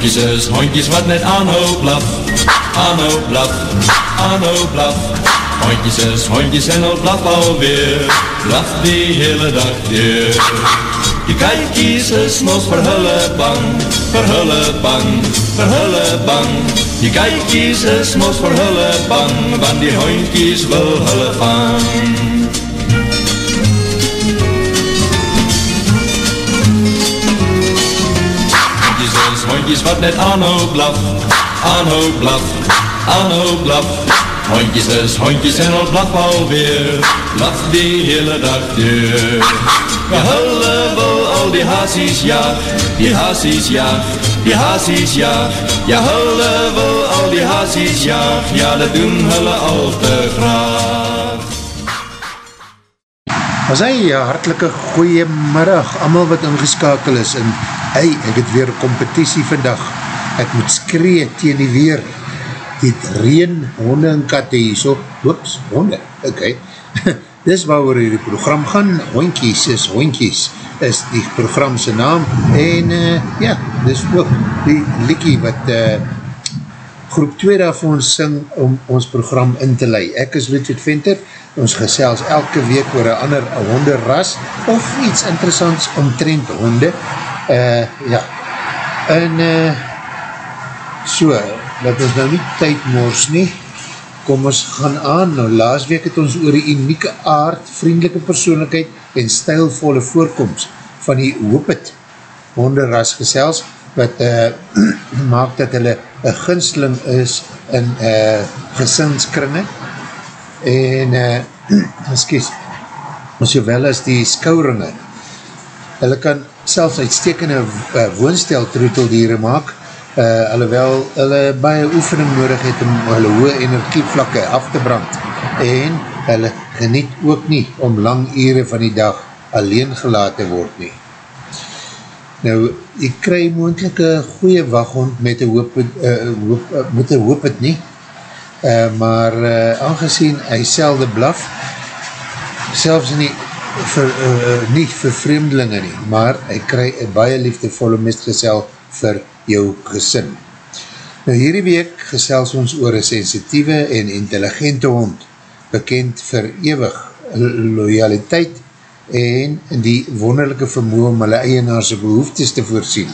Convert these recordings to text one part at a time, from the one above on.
Hondjes is hondjes wat net aanhoop blaf, aanhoop blaf, aanhoop blaf. Hondjes is hondjes en al blaf alweer, blaf die hele dag weer. Die kijkies is mos vir hulle bang, vir hulle bang, vir hulle bang. Die kijkies is mos vir hulle bang, want die hondjies wil hulle vang. Hondjes wat net aanhou blaf, aanhou blaf, aanhou blaf. Hondjes is hondjes en al blaf alweer, blaf die hele dag deur. Ja, hulle wil al die haasies jaag, die haasies jaag, die haasies jaag. Ja, hulle wil al die haasies jaag, ja, dat doen hulle al te graag. As hy, ja, hartelike goeiemiddag, allemaal wat ingeskakel is in hey, ek het weer competitie vandag, ek moet skree teen die weer, het reen, honde en katte hier so, oops, honde, ok, dis waar oor die program gaan, hondkies is hondkies, is die programse naam, en uh, ja, dis ook die liekie wat uh, groep 2 daarvan ons sing om ons program in te lei. Ek is Ludwig Venter, ons gesels elke week oor een ander honderras, of iets interessants omtrent honde, uh, ja, en uh, so, dat ons nou nie tyd mors nie, kom ons gaan aan, nou laas week het ons oor die unieke aard, vriendelike persoonlijkheid en stijlvolle voorkomst van die hoopet honderras gesels, wat uh, maak dat hulle een ginsling is in uh, gesinskringe en uh, excuse, sowel as die skouringe. Hulle kan selfs uitstekende uh, woonstel troeteldiere maak, uh, alhoewel hulle baie oefening nodig het om hulle hoë energievlakke af te brand, en hulle geniet ook nie om lang ure van die dag alleen gelaten word nie. Nou, ek kry moendlik een goeie waghond met een hoop, uh, hoop, uh, met een hoop het nie, uh, maar uh, aangezien hy selde blaf, selfs in die vir, uh, nie vir vreemdelinge nie, maar hy kry een baie liefdevolle mestgesel vir jou gesin. Nou hierdie week gesels ons oor een sensitieve en intelligente hond, bekend vir ewig loyaliteit en die wonderlijke vermoe om hulle eienaarse behoeftes te voorsien.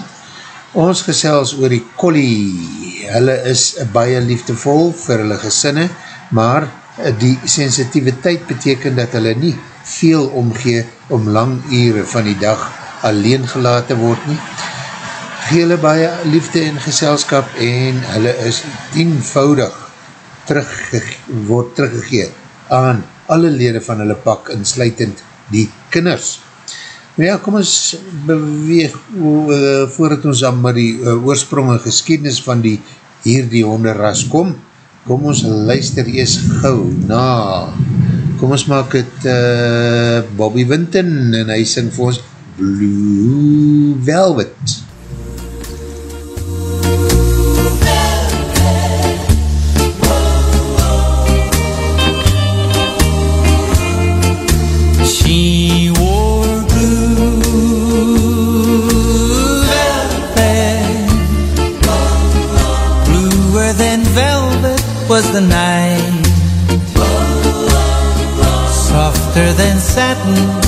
Ons gesels oor die collie, hulle is baie liefdevol vir hulle gesinne, maar die sensitiviteit beteken dat hulle nie veel omgee om lang ure van die dag alleen gelaten word nie. Gele baie liefde en geselskap en hulle is tienvoudig terugge word teruggegeet aan alle lede van hulle pak, insluitend die kinders. Maar ja, kom ons beweeg uh, voordat ons aan met die uh, oorsprong en geschiedenis van die hier die honderras kom, kom ons luister eers gauw na kom ons maak het uh, Bobby Winton en hy sing vir ons Blue Velvet. She you.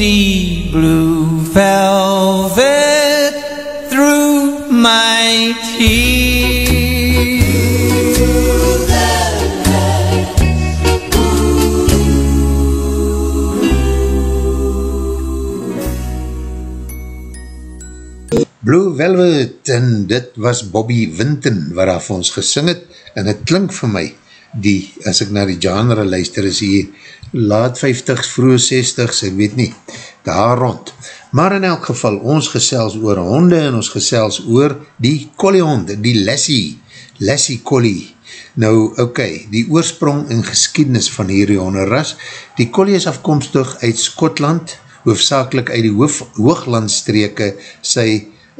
See blue velvet through my tears. Blue Velvet en dit was Bobby Winton wat daar vir ons gesing het en het klink vir my die, as ek na die genre luister is hier laat 50s, vroeg 60s, ek weet nie, daar rond. Maar in elk geval, ons gesels oor honde en ons gesels oor die colliehond, die Lassie, Lassie Collie. Nou, ok, die oorsprong en geskiednis van hierdie honderras, die collie is afkomstig uit Skotland, hoofdzakelik uit die hoof, hooglandstreke, sy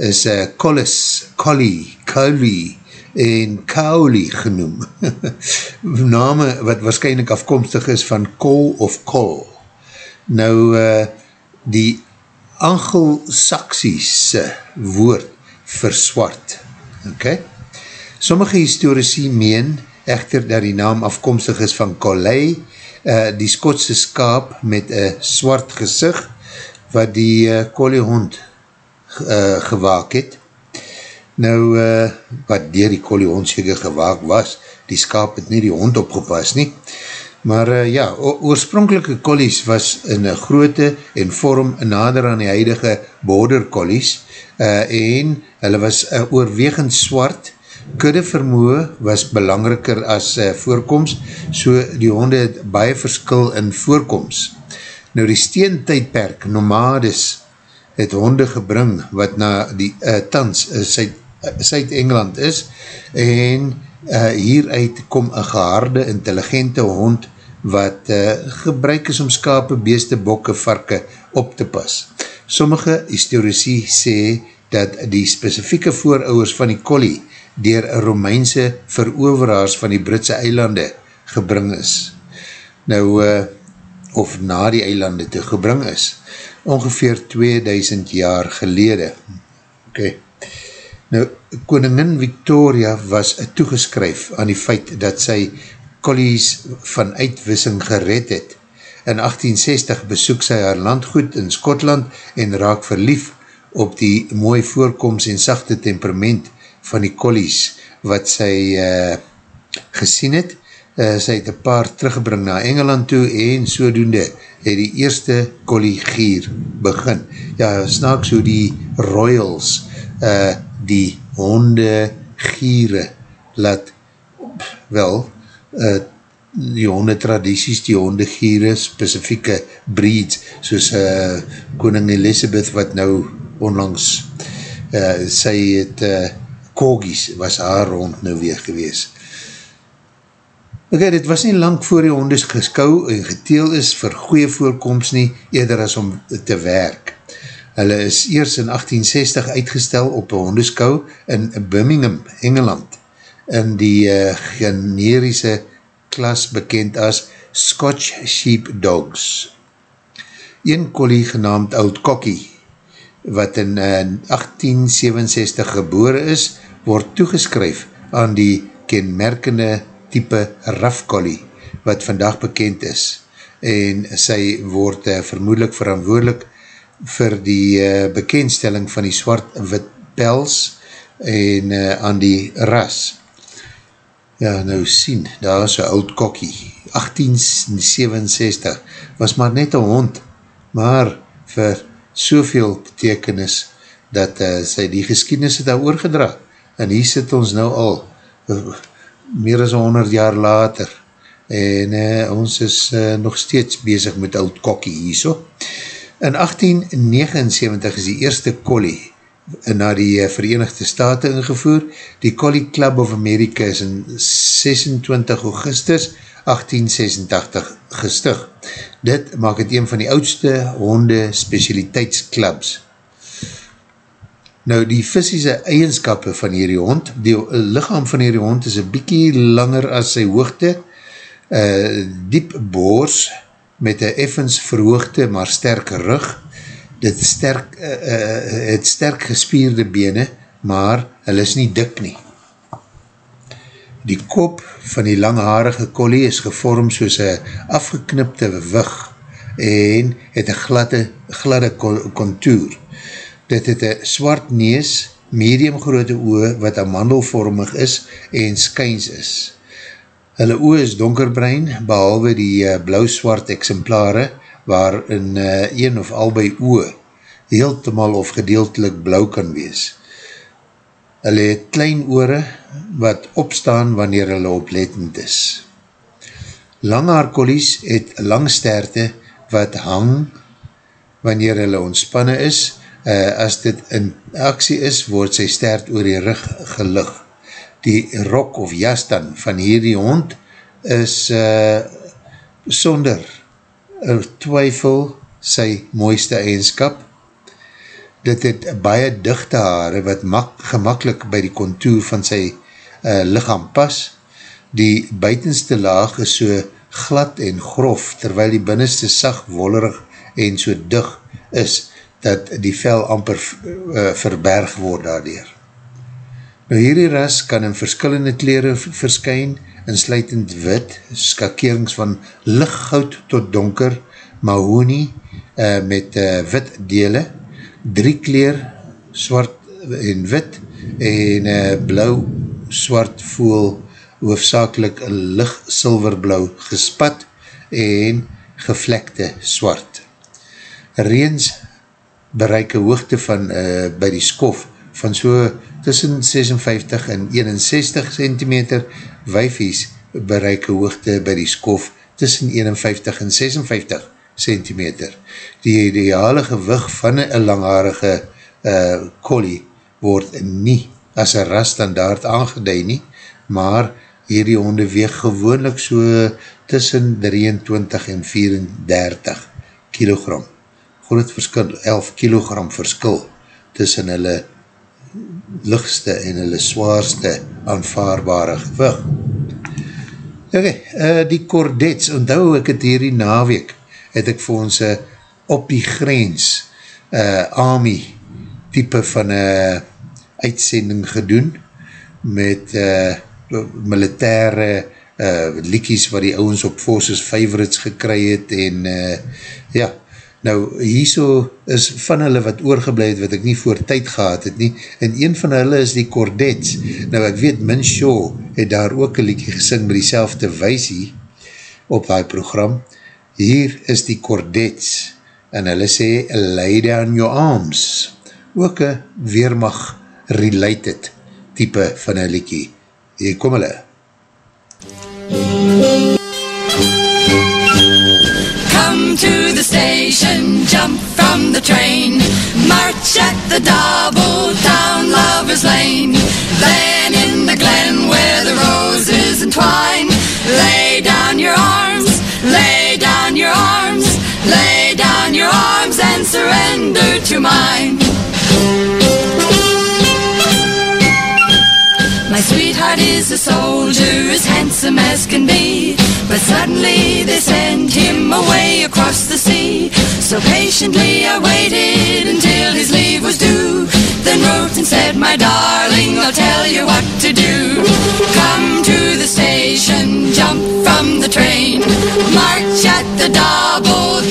is uh, Collis, Collie, Collie en Cowley genoem. Name wat waarschijnlijk afkomstig is van Col of Col. Nou, uh, die Angel-Saksiese woord vir swart. Ok? Sommige historici meen echter dat die naam afkomstig is van Colley, uh, die Skotse skaap met een swart gezicht, wat die uh, kolliehond uh, gewaak het. Nou, uh, wat dier die kolliehond seker gewaak was, die skaap het nie die hond opgepas nie. Maar uh, ja, oorspronkelike kollies was in een groote en vorm nader aan die huidige border kollies uh, en hulle was uh, oorwegend swart, kudde vermoe was belangriker as uh, voorkomst, so die honde het baie verskil in voorkomst. Nou die steentijdperk, nomades, het honde gebring wat na die uh, tans uh, Suid-Engeland uh, is en uh, hieruit kom een geharde, intelligente hond wat uh, gebruik is om skape, beeste, bokke, varke op te pas. Sommige historici sê dat die specifieke voorouders van die collie dier Romeinse veroveraars van die Britse eilande gebring is. Nou, uh, of na die eilande te gebring is. Ongeveer 2000 jaar gelede. Ok. Nou, koningin Victoria was toegeskryf aan die feit dat sy collies van uitwissing gered het. In 1860 besoek sy haar landgoed in Skotland en raak verlief op die mooi voorkomst en sachte temperament van die collies wat sy uh, gesien het. Uh, sy het een paar teruggebring na Engeland toe en sodoende het die eerste collie gier begin. Ja, snaaks hoe die royals uh, die honde giere laat wel uh, die honde tradities, die honde giere, specifieke breeds, soos uh, koning Elizabeth wat nou onlangs uh, sy het uh, Kogies was haar hond nou weer gewees. Ok, dit was nie lang voor die hondes geskou en geteel is vir goeie voorkomst nie, eerder as om te werk. Hulle is eers in 1860 uitgestel op een hondeskou in Birmingham, Engeland, in die uh, generische klas bekend as Scotch Sheep Dogs. Een collie genaamd Old Cockie wat in uh, 1867 gebore is, word toegeskryf aan die kenmerkende type Raff Collie, wat vandag bekend is. En sy word uh, vermoedelijk verantwoordelik vir die uh, bekendstelling van die zwart-wit pels en uh, aan die ras. Ja, nou sien, daar is een oud kokkie, 1867, was maar net een hond, maar vir soveel betekenis dat uh, sy die geschiedenis het daar oorgedra. En hier sit ons nou al uh, meer as 100 jaar later en uh, ons is uh, nog steeds bezig met oud kokkie hier so. In 1879 is die eerste collie na die Verenigde Staten ingevoer. Die Collie Club of America is in 26 augustus 1886 gestig. Dit maak het een van die oudste honde specialiteitsklubs. Nou die fysische eigenskappe van hierdie hond, die lichaam van hierdie hond is een bykie langer as sy hoogte, uh, diep boors met een effens verhoogte maar sterke rug, dit sterk, uh, uh, het sterk gespierde bene, maar hy is nie dik nie. Die kop van die langharige collie is gevorm soos een afgeknipte wig en het een gladde, gladde contour. Dit het een swart nees, medium grote oe wat amandelvormig is en skyns is. Hulle oe is donkerbrein, behalwe die uh, blauw-swart exemplare, waar in uh, een of albei oe heeltemal of gedeeltelik blauw kan wees. Hulle het klein oore wat opstaan wanneer hulle oplettend is. Langhaarkollies het langsterte wat hang wanneer hulle ontspanne is. Uh, as dit in aksie is, word sy stert oor die rug gelig. Die rok of jas dan van hierdie hond is uh, sonder twyfel sy mooiste eigenskap dit het baie dichte haare wat mak, gemakkelijk by die contour van sy uh, lichaam pas. Die buitenste laag is so glad en grof, terwyl die binnenste sag, wollerig en so dig is, dat die vel amper uh, verberg word daardoor. Nou hierdie ras kan in verskillende kleren verskyn, insluitend wit, skakerings van lichtgoud tot donker, mahonie uh, met uh, wit dele, drie kleer, swart en wit, en uh, blauw, swart voel, hoofdzakelik licht silverblauw gespat, en gevlekte swart. Reens bereik een hoogte van uh, by die skof van so tussen 56 en 61 cm, wijfies bereik een hoogte by die skof tussen 51 en 56 cm. Die ideale gewig van een langharige uh, collie word nie as een rasstandaard aangeduid nie, maar hierdie honde weeg gewoonlik so tussen 23 en 34 kilogram. Groot verskil, 11 kilogram verskil tussen hulle lichtste en hulle zwaarste aanvaarbare gewig. Ok, uh, die Cordets, onthou ek het hierdie naweek het ek vir ons uh, op die grens uh, army type van uh, uitsending gedoen met uh, militaire uh, liekies wat die ouwens op Forces Favorites gekry het en uh, ja, Nou, hierso is van hulle wat oorgebleid wat ek nie voor tyd gehad het nie, en een van hulle is die Cordets. Nou, ek weet, Min Shaw het daar ook een liedje gesing met die selfde weisie op die program. Hier is die Cordets, en hulle sê, lay down your arms. Ook een weermag related type van een liedje. Hier kom hulle. To the station, jump from the train, march at the double down Lover's Lane. Then in the glen where the roses entwine, lay down your arms, lay down your arms, lay down your arms and surrender to mine. Sweetheart is a soldier as handsome as can be. But suddenly they sent him away across the sea. So patiently I waited until his leave was due. Then wrote and said, my darling, I'll tell you what to do. Come to the station, jump from the train. March at the double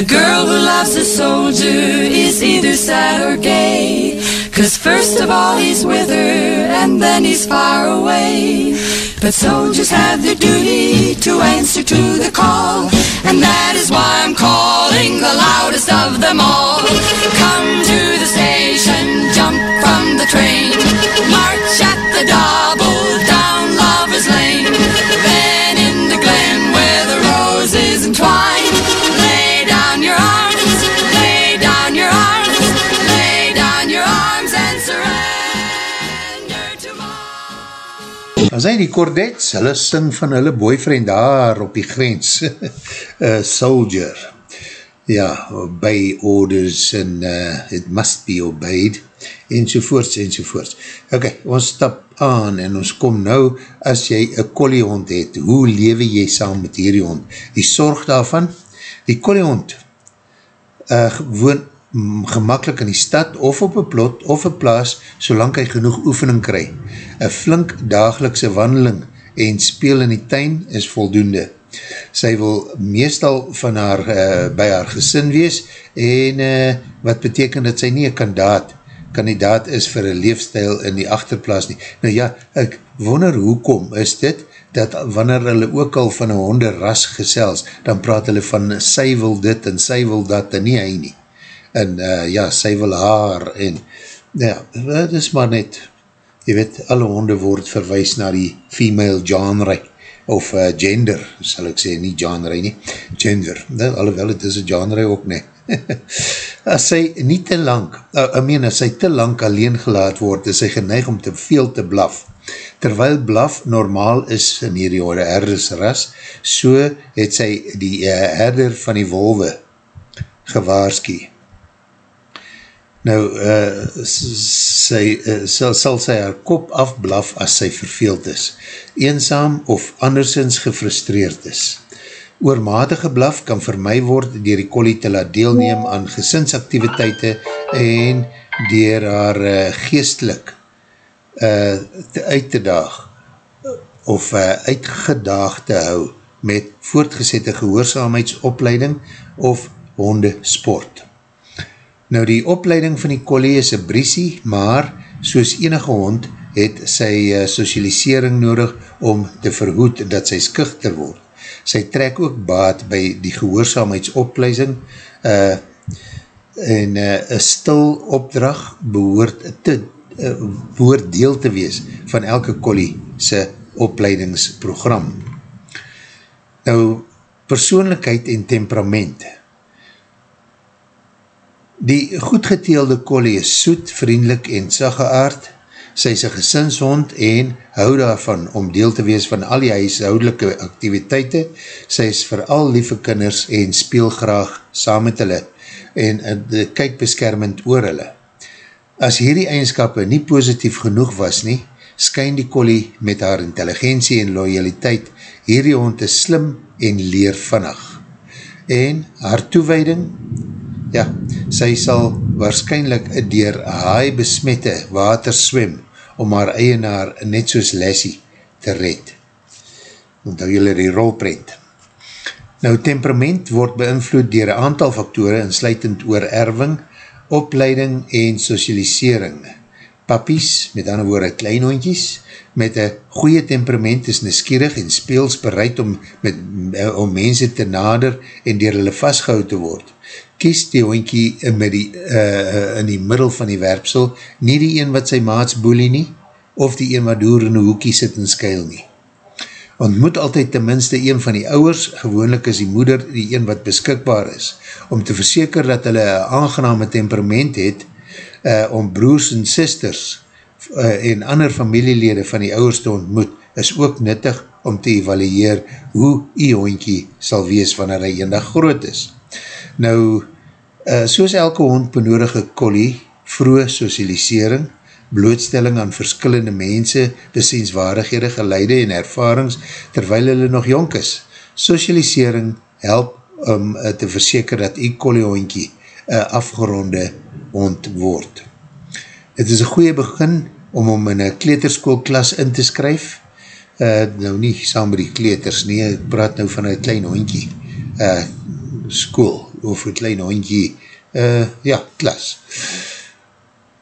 The girl who loves a soldier is either sad or gay. Cause first of all he's with her and then he's far away. But soldiers have their duty to answer to the call. And that is why I'm calling the loudest of them all. Come to the station, jump from the train. March Dan sy die Cordets, hulle sing van hulle boyfriend daar op die grens, uh, Soldier. Ja, obey orders en uh, it must be obeyed, enzovoorts, enzovoorts. Ok, ons stap aan en ons kom nou, as jy een kolliehond het, hoe lewe jy saam met hierdie hond? Die sorg daarvan, die kolliehond uh, woon mm, gemakkelijk in die stad of op een plot of een plaas solank hy genoeg oefening kry. Een flink dagelikse wandeling en speel in die tuin is voldoende. Sy wil meestal van haar, uh, by haar gesin wees en uh, wat beteken dat sy nie een kandidaat kandidaat is vir een leefstijl in die achterplaas nie. Nou ja, ek wonder hoekom is dit, dat wanneer hulle ook al van een honderras gesels, dan praat hulle van sy wil dit en sy wil dat en nie hy nie. En uh, ja, sy wil haar en ja, dit is maar net, jy weet, alle honde word verwijs na die female genre of uh, gender, sal ek sê, nie genre nie, gender, nou, alhoewel het is een genre ook nie. as sy nie te lang, uh, I mean, as sy te lang alleen gelaat word, is sy geneig om te veel te blaf. Terwyl blaf normaal is in hierdie orde herdersras, so het sy die uh, herder van die wolwe gewaarski. Nou, uh, sy, uh, sal, sal sy haar kop afblaf as sy verveeld is, eenzaam of andersins gefrustreerd is. Oormatige blaf kan vermy word dier die collie te laat deelneem aan gesinsaktiviteite en dier haar uh, geestelik uh, te uit te daag of uh, uitgedaag te hou met voortgezette gehoorzaamheidsopleiding of hondesport. Nou die opleiding van die collie is een briesie, maar soos enige hond het sy uh, socialisering nodig om te verhoed dat sy skichter word. Sy trek ook baat by die gehoorzaamheidsopleiding uh, en uh, een stil opdrag behoort te uh, behoort deel te wees van elke collie sy opleidingsprogram. Nou, persoonlijkheid en temperament. Die goedgeteelde collie is soet, vriendelik en saggeaard. Sy is een gesinshond en hou daarvan om deel te wees van al die huishoudelike activiteite. Sy is vooral lieve kinders en speel graag saam met hulle en uh, kyk beskermend oor hulle. As hierdie eigenskappe nie positief genoeg was nie, skyn die collie met haar intelligentie en loyaliteit hierdie hond is slim en leer vannig. En haar toewijding, ja, sy sal waarschijnlijk dier haai besmette water swem om haar eienaar net soos Lassie te red. Want hou julle die rolprent. Nou, temperament word beïnvloed dier een aantal faktore, insluitend oor erving, opleiding en socialisering. Papies, met ander woorde kleinhondjies, met een goeie temperament is neskierig en speels bereid om, met, om mense te nader en dier hulle vastgehoud te word. Kies die hondjie in, uh, in die middel van die werpsel, nie die een wat sy maats boelie nie, of die een wat door in die hoekie sit en skuil nie ontmoet altyd tenminste een van die ouwers, gewoonlik is die moeder die een wat beskikbaar is, om te verseker dat hulle een aangename temperament het, uh, om broers en sisters uh, en ander familielede van die ouwers te ontmoet, is ook nuttig om te evalueer hoe die hondkie sal wees wanneer hy eendag groot is. Nou, uh, soos elke hond benodige collie, vroege socialisering, blootstelling aan verskillende mense, besienswaardighede, geleide en ervarings, terwyl hulle nog jonk is. Socialisering help om um, te verseker dat die koliehoonkie een afgeronde hond word. Het is een goeie begin om om in een kleterskoolklas in te skryf, uh, nou nie saam met die kleters nie, ek praat nou van een klein hondkie, uh, school, of een klein hondkie, uh, ja, klas.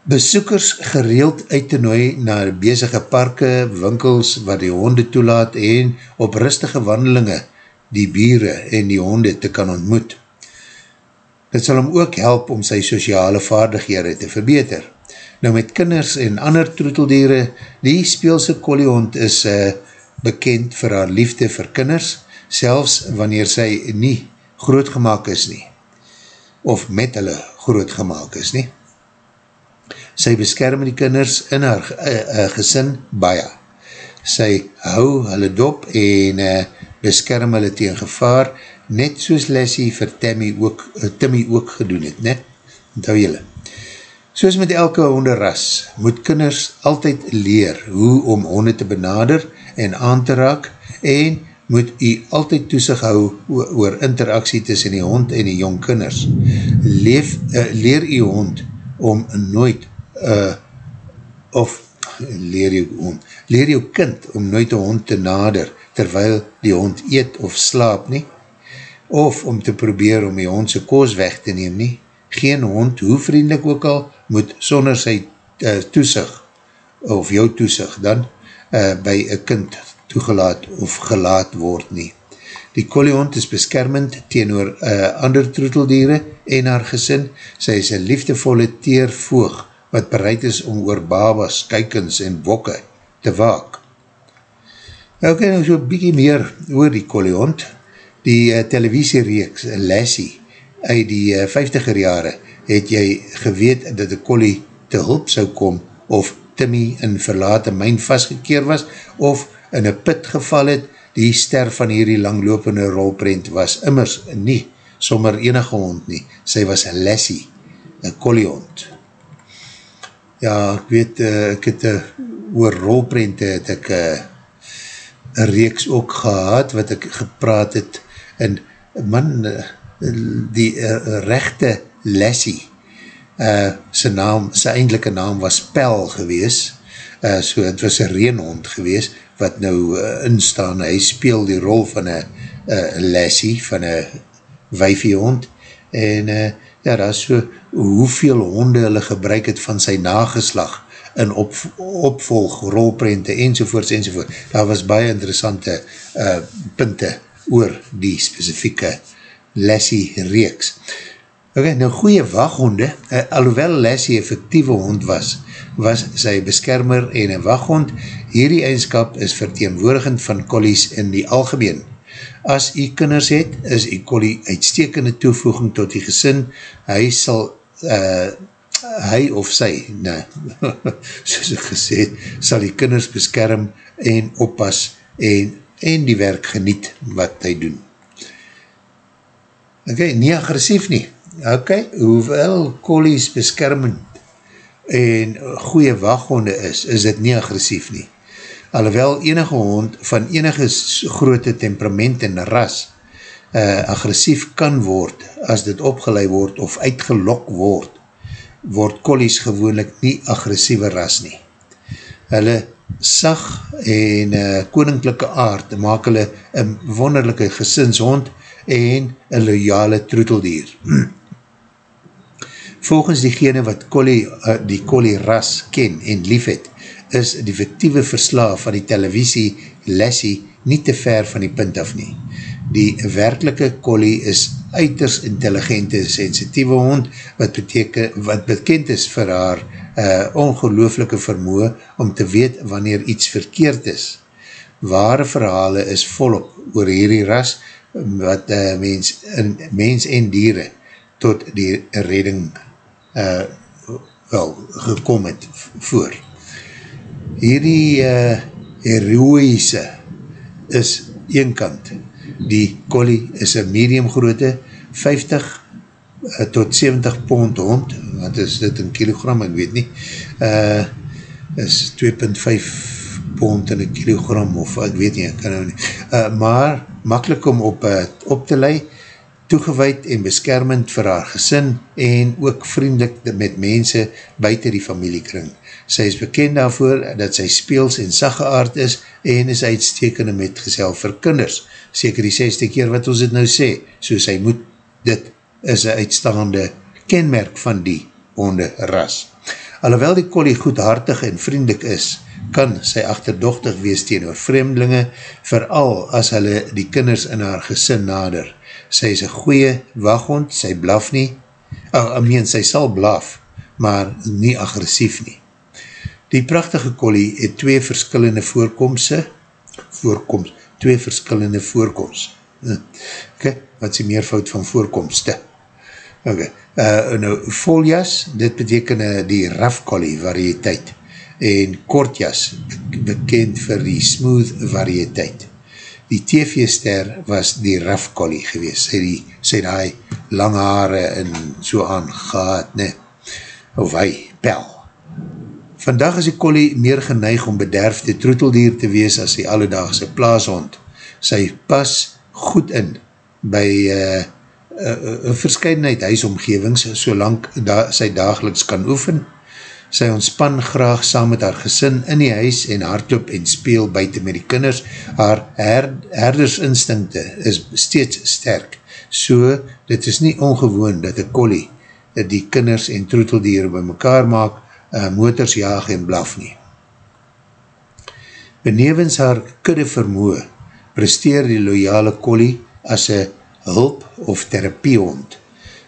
Besoekers gereeld uit te nooi na bezige parke, winkels waar die honde toelaat en op rustige wandelinge die biere en die honde te kan ontmoet. Dit sal hom ook help om sy sociale vaardighede te verbeter. Nou met kinders en ander troeteldiere, die speelse koliehond is uh, bekend vir haar liefde vir kinders, selfs wanneer sy nie grootgemaak is nie, of met hulle grootgemaak is nie sy beskerm die kinders in haar uh, uh, gesin baie. Sy hou hulle dop en uh, beskerm hulle tegen gevaar, net soos Leslie vir Tammy ook, uh, Timmy ook gedoen het, net? Onthou julle. Soos met elke honderras, moet kinders altyd leer hoe om honde te benader en aan te raak en moet u altyd toesig hou oor interaksie tussen die hond en die jong kinders. Leef, uh, leer u hond om nooit uh, of leer jou hond, leer jou kind om nooit een hond te nader, terwyl die hond eet of slaap nie, of om te probeer om die hond sy koos weg te neem nie, geen hond, hoe vriendelik ook al, moet sonder sy uh, toesig, of jou toesig dan, uh, by een kind toegelaat of gelaat word nie. Die koliehond is beskermend teenoor uh, ander troeteldiere en haar gesin, sy is een liefdevolle teervoog, wat bereid is om oor babas, kykens en bokke te waak. Nou kan nou so bykie meer oor die koliehond. Die uh, televisiereeks Lassie uit die uh, 50er jare het jy geweet dat die kolie te hulp sou kom of Timmy in verlate myn vastgekeer was of in een put geval het, die ster van hierdie langlopende rolprent was immers nie sommer enige hond nie. Sy was Lassie, een koliehond. Ja, ek weet, uh, ek het uh, oor rolprente het ek uh, een reeks ook gehad wat ek gepraat het en man, die rechte Lassie uh, sy naam, sy eindelike naam was Pel gewees uh, so het was een reenhond gewees wat nou uh, instaan, hy speel die rol van een uh, Lassie van een wijfiehond en uh, ja, daar is so hoeveel honde hulle gebruik het van sy nageslag in op, opvolg, rolprente enzovoorts enzovoort. Daar was baie interessante uh, punte oor die specifieke Lassie reeks. Ok, nou goeie waghonde, uh, alhoewel Lassie effectieve hond was, was sy beskermer en een waghond, hierdie eigenskap is verteenwoordigend van collies in die algemeen. As jy kinders het, is die collie uitstekende toevoeging tot die gesin, hy sal uh, hy of sy, nee, soos ek gesê, sal die kinders beskerm en oppas en, en die werk geniet wat hy doen. Ok, nie agressief nie. Ok, hoewel collies beskermend en goeie waghonde is, is dit nie agressief nie. Alhoewel enige hond van enige grote temperament en ras uh, agressief kan word as dit opgeleid word of uitgelok word, word collies gewoonlik nie agressieve ras nie. Hulle sag en uh, koninklijke aard maak hulle een wonderlijke gesinshond en een loyale troeteldier. Volgens diegene wat collie, uh, die collie ras ken en lief het, is die fictieve verslaaf van die televisie Lassie nie te ver van die punt af nie. Die werkelike collie is uiters intelligente, sensitieve hond, wat, beteken, wat bekend is vir haar uh, ongelooflike vermoe om te weet wanneer iets verkeerd is. Ware verhale is volop oor hierdie ras, wat uh, mens, in, mens en dieren tot die redding uh, wel gekom het voor. Hierdie uh, heroïse is een kant. Die collie is een medium groote, 50 uh, tot 70 pond hond, wat is dit in kilogram, ek weet nie, uh, is 2.5 pond in een kilogram, of ek weet nie, ek kan nou nie, uh, maar makkelijk om op, uh, op te lei, toegeweid en beskermend vir haar gesin en ook vriendelik met mense buiten die familiekring. Sy is bekend daarvoor dat sy speels en saggeaard is en is uitstekende met gesel vir kinders. Seker die 6ste keer wat ons het nou sê, so sy moet, dit is een uitstaande kenmerk van die honde ras. Alhoewel die collie goedhartig en vriendelik is, kan sy achterdochtig wees teen oor vreemdelinge, vooral as hulle die kinders in haar gesin nader sy is een goeie waghond, sy blaf nie, oh, I meen, sy sal blaf, maar nie agressief nie. Die prachtige collie het twee verskillende voorkomse, voorkomst, twee verskillende voorkomst. Hm. Ok, wat is die meervoud van voorkomste? Ok, uh, nou, voljas, dit beteken uh, die rough collie variëteit, en kortjas, bekend vir die smooth variëteit die TV-ster was die rough collie gewees, sy die, sy die lang haare en so aan gehad, ne, of hy, pel. Vandag is die collie meer geneig om bederfde troeteldier te wees as die alledaagse plaashond. Sy pas goed in by uh, uh, uh, verscheidenheid huisomgevings, solang da, sy dageliks kan oefen, Sy ontspan graag saam met haar gesin in die huis en hardloop en speel buiten met die kinders. Haar her, herdersinstinkte is steeds sterk. So, dit is nie ongewoon dat een collie die kinders en troeteldier by mekaar maak, uh, motors jaag en blaf nie. Benevens haar kudde vermoe, presteer die loyale collie as een hulp of therapiehond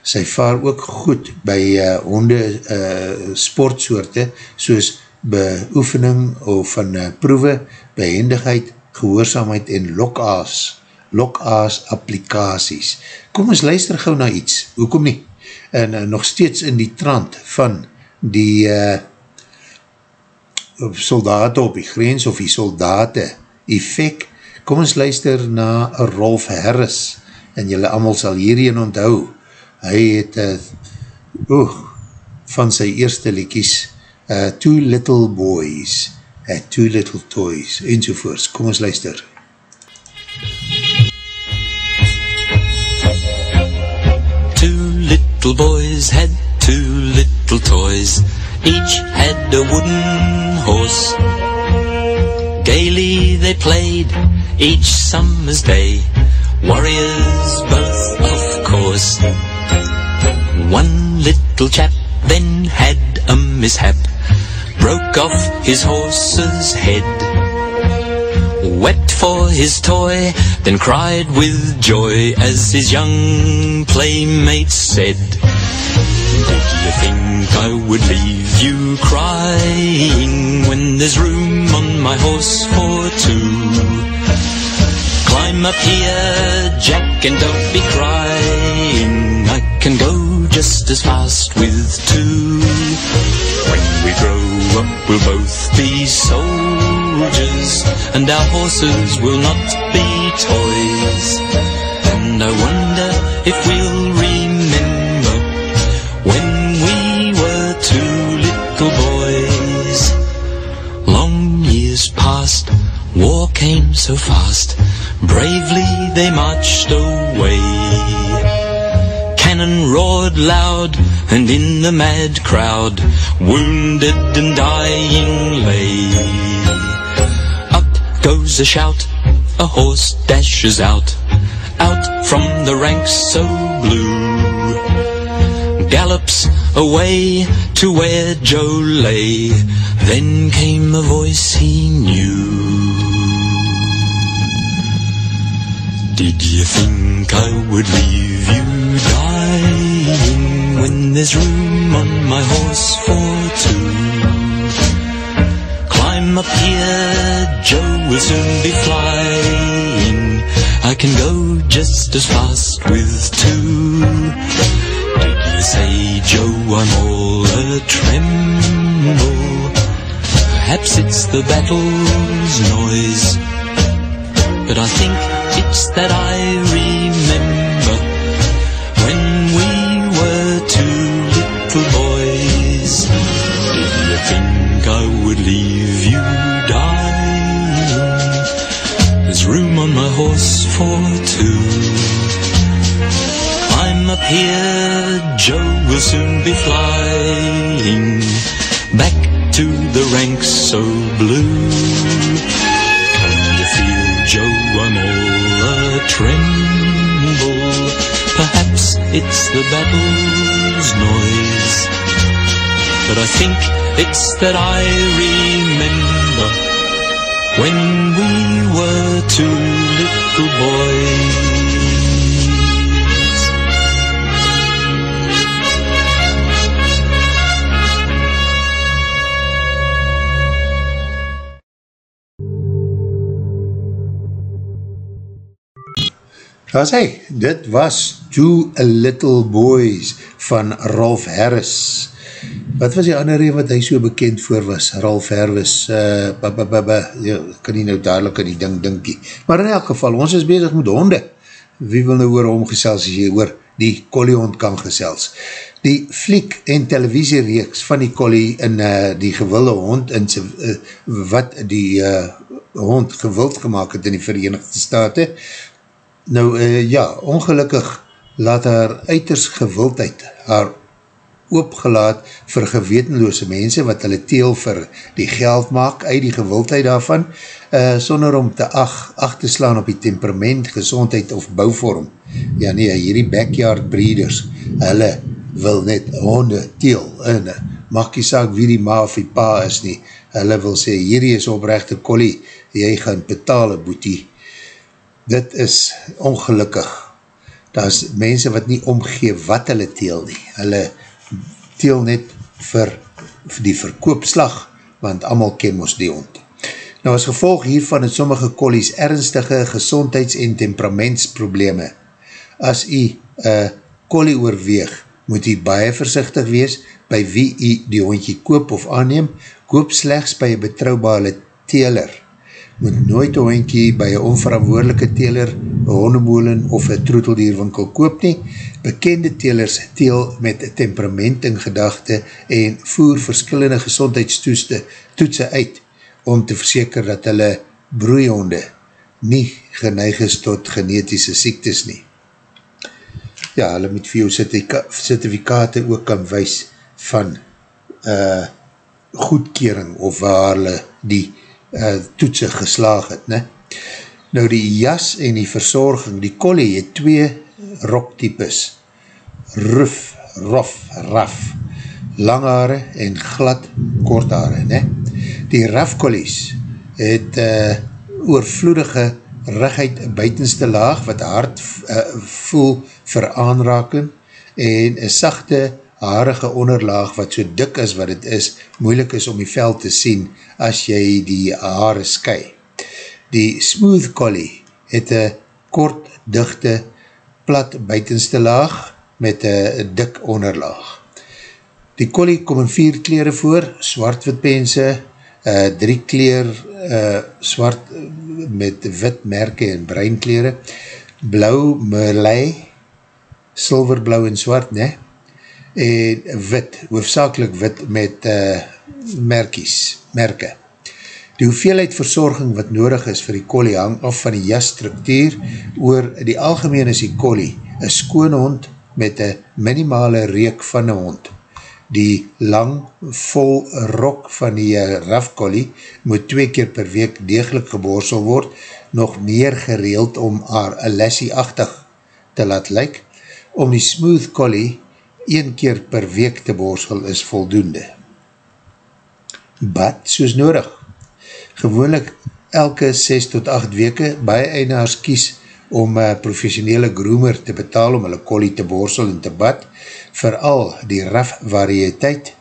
sy vaar ook goed by uh, honde uh, sportsoorte soos beoefening of van uh, proewe, behendigheid, gehoorzaamheid en lokaas, lokaas applikaties. Kom ons luister gauw na iets, hoekom nie? En uh, nog steeds in die trant van die uh, soldaten op die grens of die soldate effect, kom ons luister na Rolf Harris en julle allemaal sal hierin onthou hy het uh, oeh, van sy eerste liekies uh, Two Little Boys had Two Little Toys enzovoorts, kom ons luister. Two little boys had two little toys. Each had a wooden horse. Gaily they played each summer's day. Warriors both, of course One little chap then had a mishap, broke off his horse's head. wept for his toy, then cried with joy as his young playmate said, Did you think I would leave you crying when there's room on my horse for two? Climb up here, Jack, and don't be crying. I can go just as fast with two. When we grow up, we'll both be soldiers, and our horses will not be toys. And I wonder if we'll remember when we were two little boys. Long years passed, war came so fast, bravely they marched away. Cannon roared loud, and in the mad crowd, wounded and dying lay. Up goes a shout, a horse dashes out, out from the ranks so blue. Gallops away to where Joe lay, then came a voice he knew. Did you think I would leave you when there's room on my horse for two? Climb up here, Joe will soon be flying. I can go just as fast with two. Did you say, Joe, I'm all a tremble? Perhaps it's the battle's noise. But I think it's that I remember think it's that I remember when we were two little boys. Daar sê, dit was Two Little Boys van Ralph Harris. Wat was die ander een wat hy so bekend voor was? Ralph Harris, uh, ba, ba, ba, ba, ja, kan nie nou dadelijk in die ding dinkie. Maar in elk geval, ons is bezig met honde. Wie wil nou oor omgesels as jy oor die colliehond kan gesels? Die fliek en televisiereeks van die collie in uh, die gewilde hond in uh, wat die uh, hond gewild gemaakt het in die Verenigde Staten, Nou uh, ja, ongelukkig laat haar uiters gewildheid haar oopgelaat vir gewetenloose mense wat hulle teel vir die geld maak uit die gewildheid daarvan uh, sonder om te ag, ag te slaan op die temperament, gezondheid of bouwvorm. Ja nee, hierdie backyard breeders, hulle wil net honde teel en mag die saak wie die ma of die pa is nie, hulle wil sê, hierdie is oprechte collie, jy gaan betale boetie dit is ongelukkig. Daar is mense wat nie omgee wat hulle teel nie. Hulle teel net vir, vir die verkoopslag, want allemaal ken ons die hond. Nou as gevolg hiervan het sommige kollies ernstige gezondheids- en temperamentsprobleme. As jy uh, kollie oorweeg, moet jy baie versichtig wees by wie jy die hondje koop of aanneem, koop slechts by een betrouwbare teler moet nooit een hoentje by een onverantwoordelike teler, een hondemolen of een troeteldierwinkel koop nie. Bekende telers teel met temperament en gedachte en voer verskillende gezondheidstoetse uit om te verseker dat hulle broeihonde nie geneig is tot genetische siektes nie. Ja, hulle moet vir jou certificate ook kan wees van uh, goedkering of waar hulle die uh, toetse geslaag het. Ne? Nou die jas en die verzorging, die collie het twee roktypes, ruf, rof, raf, langhaare en glad korthaare. Ne? Die raf collies het uh, oorvloedige righeid buitenste laag wat hard uh, voel vir aanraking en een sachte harige onderlaag wat so dik is wat het is, moeilik is om die vel te sien as jy die haare sky. Die smooth collie het een kort, dichte, plat buitenste laag met een dik onderlaag. Die collie kom in vier kleren voor, zwart witpense, uh, drie kleer uh, zwart met wit merke en bruin kleren, blauw merlei, silverblauw en zwart, ne? En wit, hoofdzakelijk wit met uh, merkies, merke. Die hoeveelheid verzorging wat nodig is vir die collie hang af van die jasstructuur, oor die algemeen is die collie, een skoon hond met een minimale reek van een hond, die lang, vol rok van die eh, rafkollie moet twee keer per week degelijk geboorsel word, nog meer gereeld om haar een lessie-achtig te laat lyk. Om die smooth collie een keer per week te boorsel is voldoende. Bad soos nodig. Gewoonlik elke 6 tot 8 weke baie einaars kies om een professionele groomer te betaal om hulle collie te boorsel en te bad, vooral die raf variëteit,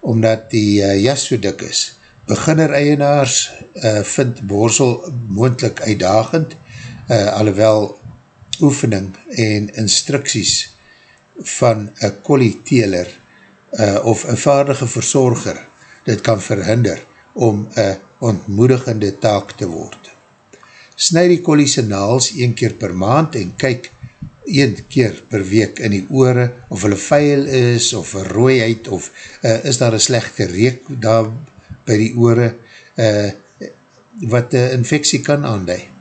omdat die uh, jas so dik is. Beginner eienaars uh, vind borsel moendlik uitdagend, uh, alhoewel oefening en instructies van een kollieteler uh, of een vaardige verzorger dit kan verhinder om een ontmoedigende taak te word. Snij die kolliese naals een keer per maand en kyk een keer per week in die oore, of hulle vuil is, of een rooiheid, of uh, is daar een slechte reek daar by die oore, uh, wat uh, infectie kan aanduid.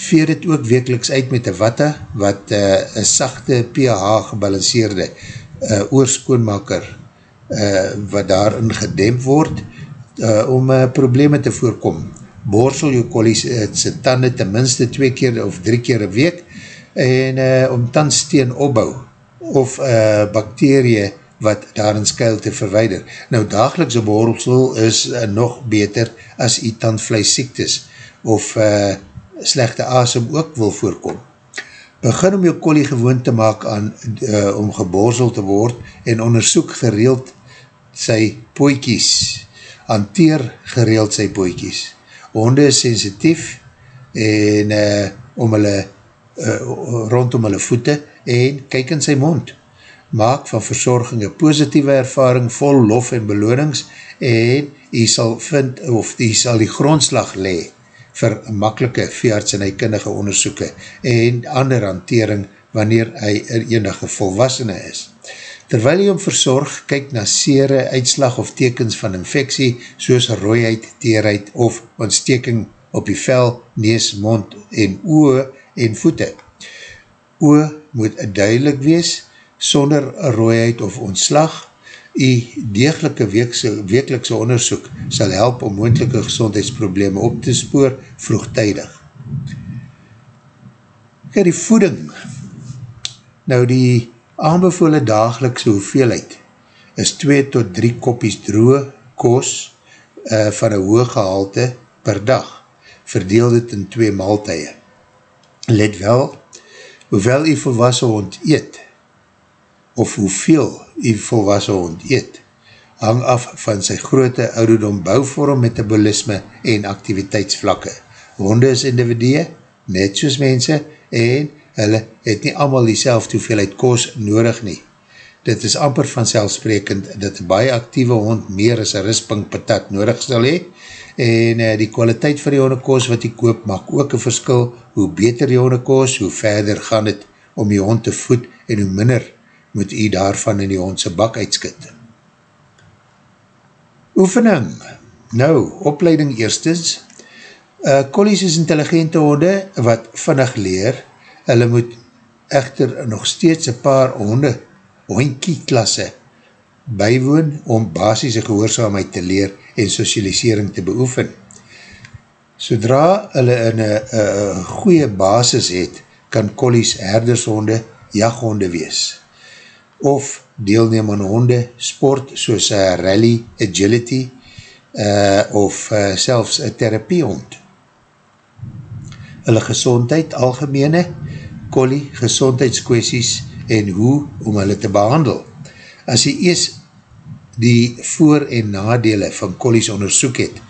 Veer het ook wekeliks uit met een watte, wat uh, een sachte pH gebalanceerde uh, oorskoonmaker, uh, wat daarin gedempt word, uh, om uh, probleme te voorkom. Borsel jou kollies het sy tanden ten minste twee keer of drie keer een week, en uh, om tandsteen opbouw of uh, bakterie wat daar in skuil te verweider. Nou, dagelikse behoorlsel is uh, nog beter as die tandvleisziektes of uh, slechte asem ook wil voorkom. Begin om jou kolie gewoon te maak aan, uh, om geborsel te word en onderzoek gereeld sy poikies. Hanteer gereeld sy poikies. Honde is sensitief en uh, om hulle uh, rondom hulle voete en kyk in sy mond. Maak van verzorging een positieve ervaring vol lof en belonings en jy sal vind of jy sal die grondslag le vir makkelike veearts en hy kindige onderzoeken en ander hantering wanneer hy enige volwassene is. Terwyl jy om verzorg, kyk na sere, uitslag of tekens van infectie soos rooiheid, teerheid of ontsteking op die vel, nees, mond en oe en voete. Oe moet duidelik wees, sonder rooiheid of ontslag. Die degelike weeklikse onderzoek sal help om moendelike gezondheidsprobleme op te spoor vroegtijdig. Kijk, die voeding. Nou, die aanbevole dagelikse hoeveelheid is 2 tot 3 koppies droe koos uh, van een hoog gehalte per dag. Verdeel dit in 2 maaltuie let wel, hoewel die volwassen hond eet, of hoeveel die volwassen hond eet, hang af van sy grote ouderdom bouwvorm, metabolisme en activiteitsvlakke. Honde is individue, net soos mense, en hulle het nie allemaal die selfde hoeveelheid koos nodig nie. Dit is amper vanzelfsprekend dat een baie actieve hond meer as een risping patat nodig sal hee, en uh, die kwaliteit van die hondekoos wat die koop maak ook een verskil, hoe beter die hondekoos, hoe verder gaan het om die hond te voed en hoe minder moet jy daarvan in die hondse bak uitskit. Oefening, nou, opleiding eerstens, uh, collies is intelligente honde wat vinnig leer, hulle moet echter nog steeds een paar honde, hondkie klasse, bywoon om basisse gehoorzaamheid te leer en socialisering te beoefen. Sodra hulle in een goeie basis het, kan collies herdershonde jaghonde wees. Of deelneem aan honde sport soos uh, rally, agility uh, of uh, selfs een therapiehond. hulle gezondheid, algemene, kolie, gezondheidskwesties en hoe om hulle te behandel. As jy ees die voor- en nadele van kolies onderzoek het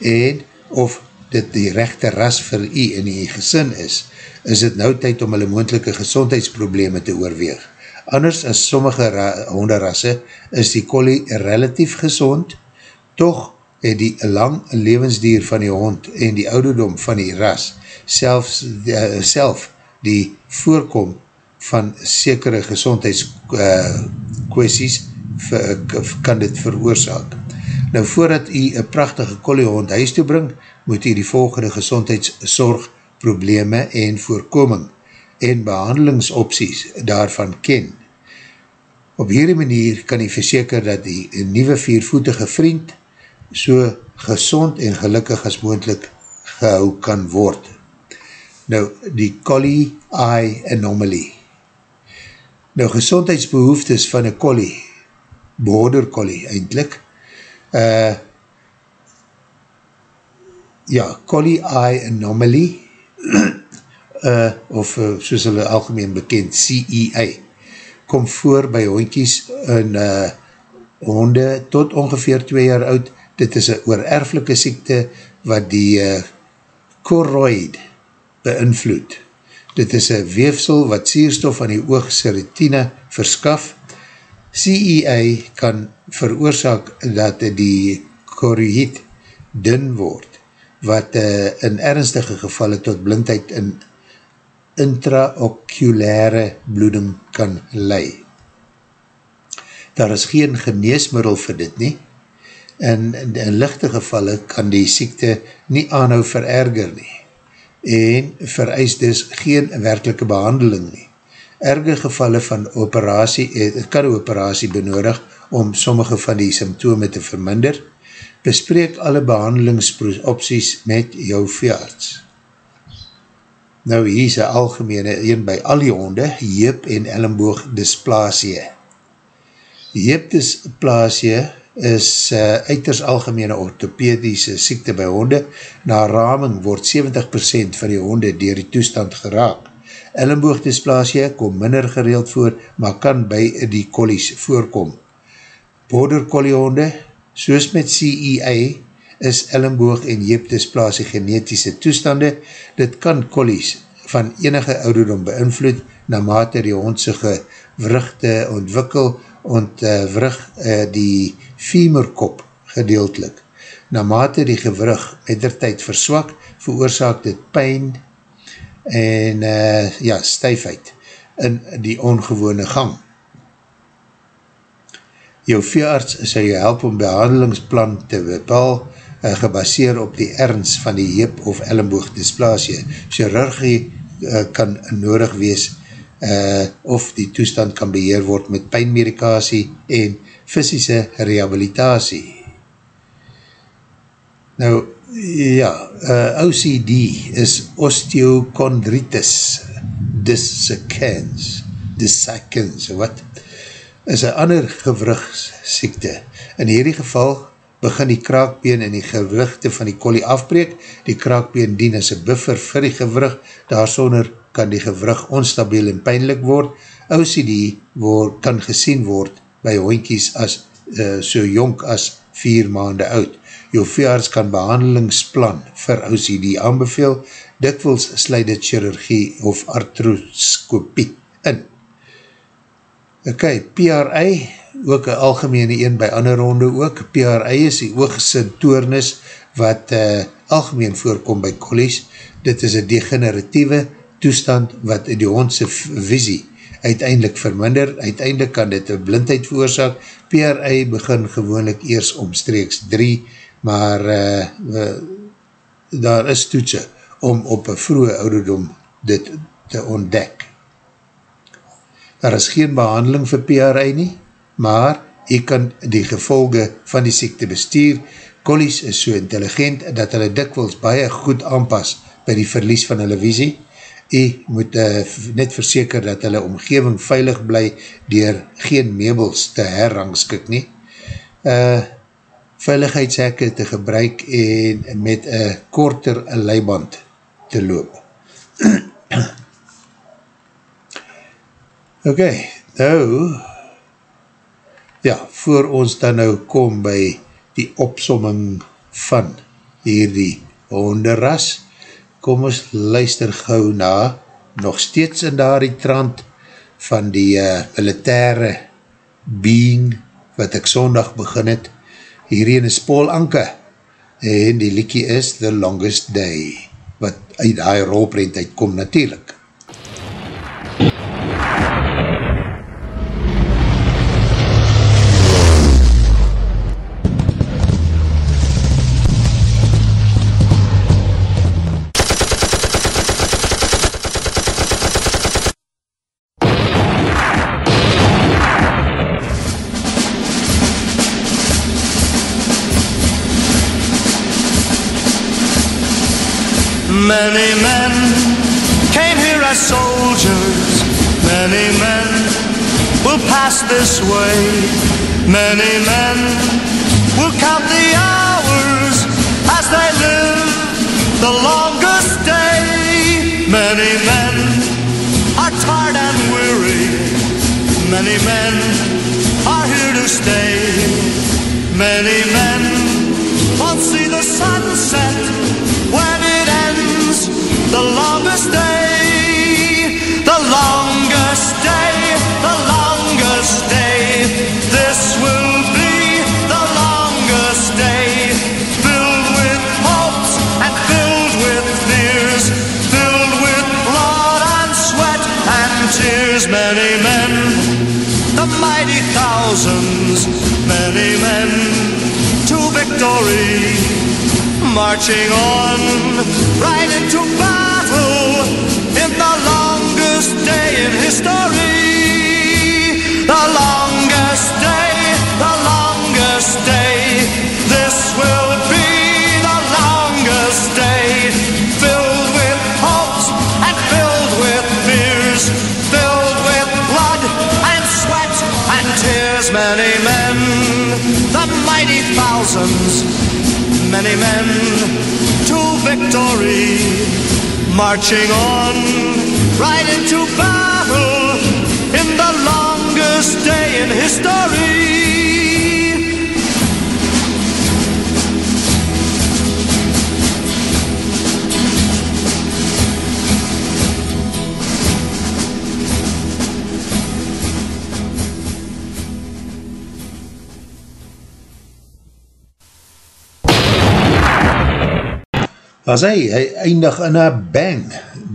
en of dit die rechte ras vir jy en jy gesin is, is het nou tyd om hulle moendelike gezondheidsprobleme te oorweeg. Anders as sommige honderrasse is die kolie relatief gezond, toch het die lang levensdier van die hond en die ouderdom van die ras selfs, uh, self die voorkom van sekere gezondheidskwesties uh, kan dit veroorzaak. Nou voordat jy een prachtige kolliehond huis toe bring, moet jy die volgende gezondheidszorg probleme en voorkoming en behandelingsopties daarvan ken. Op hierdie manier kan jy verseker dat die nieuwe viervoetige vriend so gezond en gelukkig as moendlik gehou kan word. Nou, die collie eye anomaly. Nou, gezondheidsbehoeftes van een collie, border collie eindelijk, uh, ja, collie eye anomaly, uh, of uh, soos hulle algemeen bekend, CEA, kom voor by hondkies in uh, honde tot ongeveer 2 jaar oud, dit is een oererflike siekte wat die uh, choroid beïnvloed. Dit is een weefsel wat sierstof aan die oogse retine verskaf. CEA kan veroorzaak dat die choroid dun word, wat uh, in ernstige gevalle tot blindheid in intraoculare bloeding kan lei. Daar is geen geneesmiddel vir dit nie, en in lichte gevalle kan die siekte nie aanhou vererger nie en vereis dus geen werkelike behandeling nie. Erge gevalle van operatie, het kan operatie benodig om sommige van die symptome te verminder. Bespreek alle behandelingsopties met jou veearts. Nou hier is een algemene een by al die honde, jeep en ellenboog dysplasie. Jeep dysplasie is uh, uiters algemene orthopedische siekte by honde. Na raming word 70% van die honde dier die toestand geraak. Ellenboogdysplasie kom minder gereeld voor, maar kan by die kollies voorkom. Border collie honde, soos met CEA, is ellenboog en jeepdysplasie genetische toestande. Dit kan kollies van enige ouderdom beïnvloed, na mate die hondse gewrugte ontwikkel, ontwrig uh, die femurkop gedeeltelik. Na mate die gewrug met der tyd verswak, veroorzaak dit pijn en uh, ja, stijfheid in die ongewone gang. Jou veearts sal jou help om behandelingsplan te bepaal, uh, gebaseer op die erns van die heep of ellenboog dysplasie. Chirurgie uh, kan nodig wees uh, of die toestand kan beheer word met pijnmedikasie en fysische rehabilitatie. Nou, ja, uh, OCD is osteochondritis dissecans, dissecans, wat, is een ander gewrugssiekte. In hierdie geval begin die kraakbeen en die gewrugte van die kolie afbreek, die kraakbeen dien as een buffer vir die gewrug, daar sonder kan die gewrug onstabiel en pijnlik word. OCD word, kan gesien word by hoinkies as uh, so jonk as 4 maande oud. Jou veearts kan behandelingsplan vir OCD aanbeveel, dikwils sluit dit chirurgie of arthroskopie in. Ok, PRI, ook een algemene een by ander ronde ook. PRI is die oogse toornis wat uh, algemeen voorkom by collies. Dit is een degeneratieve toestand wat die hondse visie uiteindelik verminder, uiteindelik kan dit een blindheid veroorzaak, PRI begin gewoonlik eers omstreeks 3, maar uh, uh, daar is toetse om op een vroege ouderdom dit te ontdek. Daar is geen behandeling vir PRI nie, maar jy kan die gevolge van die siekte bestuur. Collies is so intelligent dat hulle dikwels baie goed aanpas by die verlies van hulle visie, jy moet uh, net verseker dat hulle omgeving veilig bly dier geen meubels te herrangskik nie. Uh, veiligheidshekke te gebruik en met een korter leiband te loop. ok, nou, ja, voor ons dan nou kom by die opsomming van hierdie honderras, kom ons luister gauw na, nog steeds in daar die trant van die uh, militaire being wat ek sondag begin het, hierheen is Paul Anke, en die liekie is The Longest Day, wat uit die rolprent uitkom natuurlijk. Many men, the mighty thousands, many men. To victory marching on. Right into battle in the longest day in history. Many men to victory, marching on right into battle in the longest day in history. As hy, hy eindig in a bang,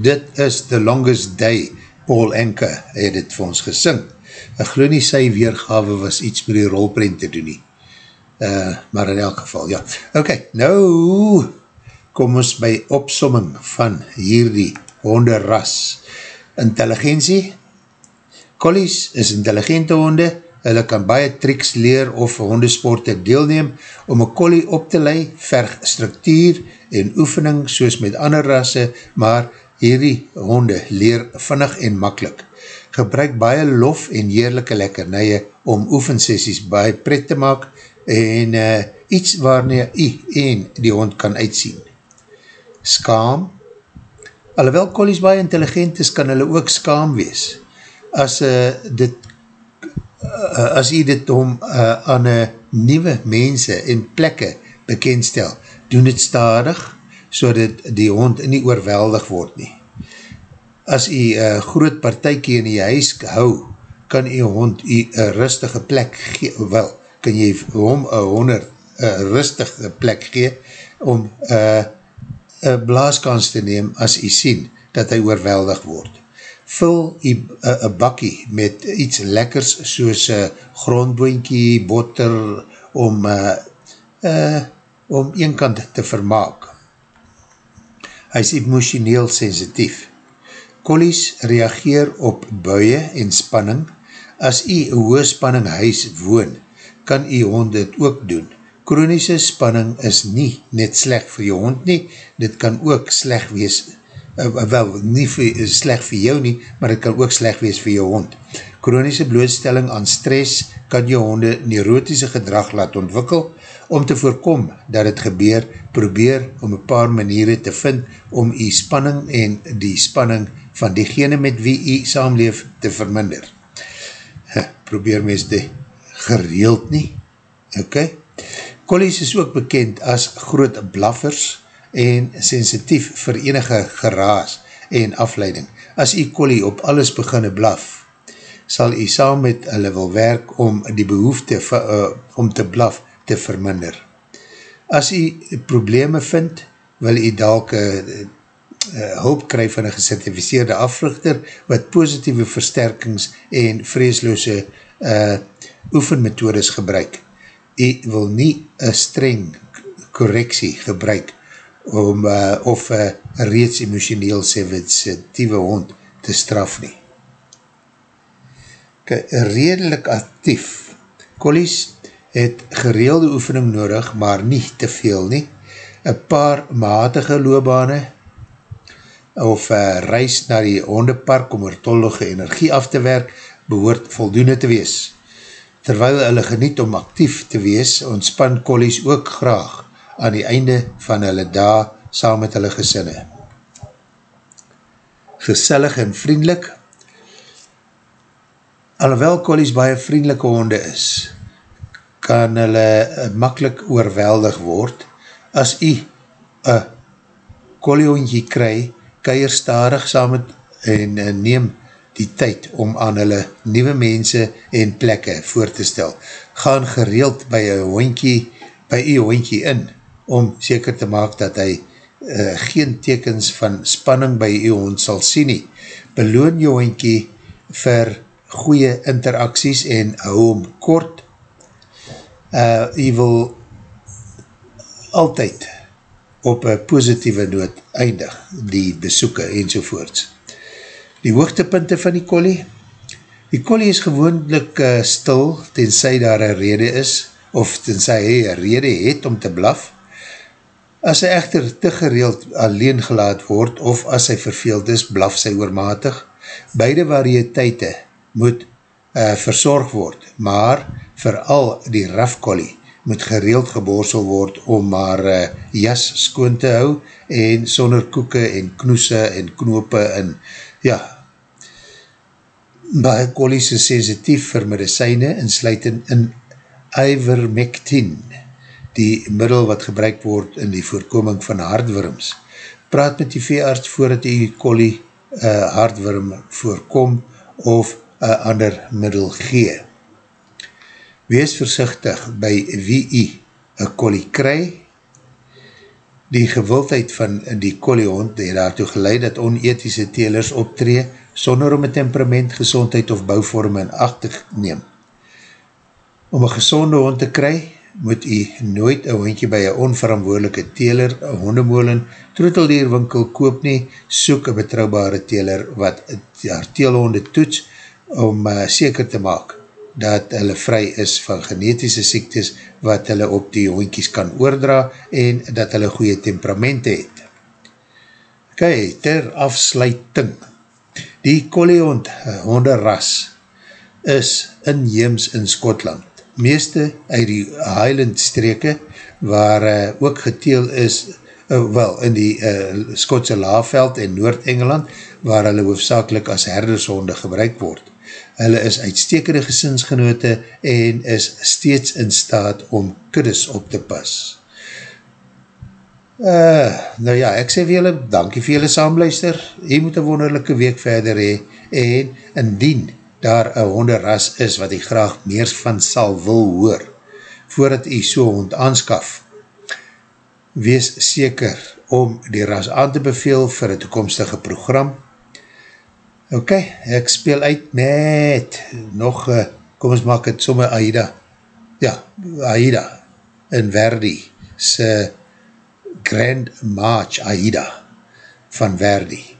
dit is The Longest Day, Paul Enke het het vir ons gesing, ek glo nie sy weergave was iets met die rolprent te doen nie, uh, maar in elk geval, ja, ok, nou kom ons by opsomming van hierdie honderras, intelligentie, collies is intelligente honde, hulle kan baie tricks leer of hondesporte deelneem, om een collie op te lei, verg structuur en oefening soos met ander rasse, maar hierdie honde leer vinnig en makkelijk. Gebruik baie lof en heerlijke lekkernie om oefensessies baie pret te maak en uh, iets waarna u en die hond kan uitsien. Skaam Alhoewel collies baie intelligent is, kan hulle ook skaam wees. As uh, dit uh, as jy dit om uh, aan uh, nieuwe mense en plekke bekendstel, doen het stadig, so dat die hond nie oorweldig word nie. As jy uh, groot partijkie in jy huis hou, kan jy hond jy een rustige plek gee, wel, kan jy hom een honderd een rustige plek gee, om uh, een blaaskans te neem as jy sien, dat hy oorweldig word vul een bakkie met iets lekkers soos grondboinkie, botter, om uh, uh, om een kant te vermaak. Hy is emotioneel sensitief. Collies reageer op buie en spanning. As jy een hoge spanning huis woon, kan jy hond dit ook doen. Chronische spanning is nie net sleg vir jy hond nie, dit kan ook sleg wees uh, wel, nie vir, sleg vir jou nie, maar het kan ook sleg wees vir jou hond. Chronische blootstelling aan stress kan jou honde neurotische gedrag laat ontwikkel. Om te voorkom dat het gebeur, probeer om een paar maniere te vind om die spanning en die spanning van diegene met wie jy saamleef te verminder. Huh, probeer mens die gereeld nie. Ok. Collies is ook bekend as groot blaffers en sensitief vir enige geraas en afleiding. As jy collie op alles beginne blaf, sal jy saam met hulle wil werk om die behoefte uh, om te blaf te verminder. As jy probleme vind, wil jy dalk uh, uh, hulp kry van een gecertificeerde africhter wat positieve versterkings en vreesloose uh, oefenmethodes gebruik. Jy wil nie een streng correctie gebruik om uh, of uh, reeds emotioneel sensitieve hond te straf nie. Okay, redelijk actief. Collies het gereelde oefening nodig, maar nie te veel nie. Een paar matige loopbane of uh, reis na die hondepark om oortollige energie af te werk, behoort voldoende te wees. Terwyl hulle geniet om actief te wees, ontspan collies ook graag aan die einde van hulle dag saam met hulle gesinne. Gesellig en vriendelik, alhoewel collies baie vriendelike honde is, kan hulle makkelijk oorweldig word, as jy een colliehoentje kry, keier starig saam met en uh, neem die tyd om aan hulle nieuwe mense en plekke voor te stel. Gaan gereeld by een hondje, by jy hondje in, om seker te maak dat hy uh, geen tekens van spanning by jy hond sal sien nie. Beloon jy hondje vir goeie interacties en hou hom kort. Uh, jy wil altyd op een positieve noot eindig, die besoeken enzovoorts. Die hoogtepunte van die collie. Die collie is gewoonlik uh, stil, tenzij daar een rede is, of tenzij hy een rede het om te blaf. As hy echter te gereeld alleen gelaat word, of as hy verveeld is, blaf sy oormatig. Beide variëteite moet uh, verzorg word, maar vooral die rafkollie moet gereeld geborsel word om maar uh, jas skoon te hou en sonder koeke en knoese en knope en ja, baie kollies is sensitief vir medicijne en sluiten in ivermectin, die middel wat gebruik word in die voorkoming van hardworms. Praat met die veearts voordat die kollie uh, hardworm voorkom of een ander middel gee. Wees versichtig by wie jy een kolie kry. Die gewildheid van die koliehond het daartoe geleid dat onethische telers optree sonder om een temperament, gezondheid of bouwvorm in acht te neem. Om een gezonde hond te kry, moet jy nooit een hondje by een onverantwoordelike teler, een hondemolen, troeteldierwinkel koop nie, soek een betrouwbare teler wat haar teelhonde toets, om uh, seker te maak dat hulle vry is van genetische siektes wat hulle op die hoentjies kan oordra en dat hulle goeie temperamente het. Ok, ter afsluiting. Die Colliehond uh, honderras is inheems in Skotland. Meeste uit die Highland streke waar uh, ook geteel is uh, wel in die uh, Skotse Laaveld en Noord-Engeland waar hulle hoofdzakelik as herdershonde gebruik word hulle is uitstekende gesinsgenote en is steeds in staat om kuddes op te pas. Uh, nou ja, ek sê vir julle, dankie vir julle saamluister, jy moet een wonderlijke week verder hee, en indien daar een honderras is wat jy graag meer van sal wil hoor, voordat jy so hond aanskaf, wees seker om die ras aan te beveel vir een toekomstige program, Ok, ek speel uit met nog, uh, kom ons maak het somme Aida. Ja, Aida in Verdi se Grand March Aida van Verdi.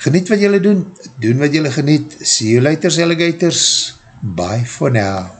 Geniet wat julle doen, doen wat julle geniet. See you later, alligators. Bye for now.